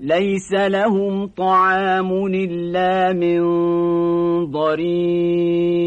ليس لهم طعام إلا من ضريع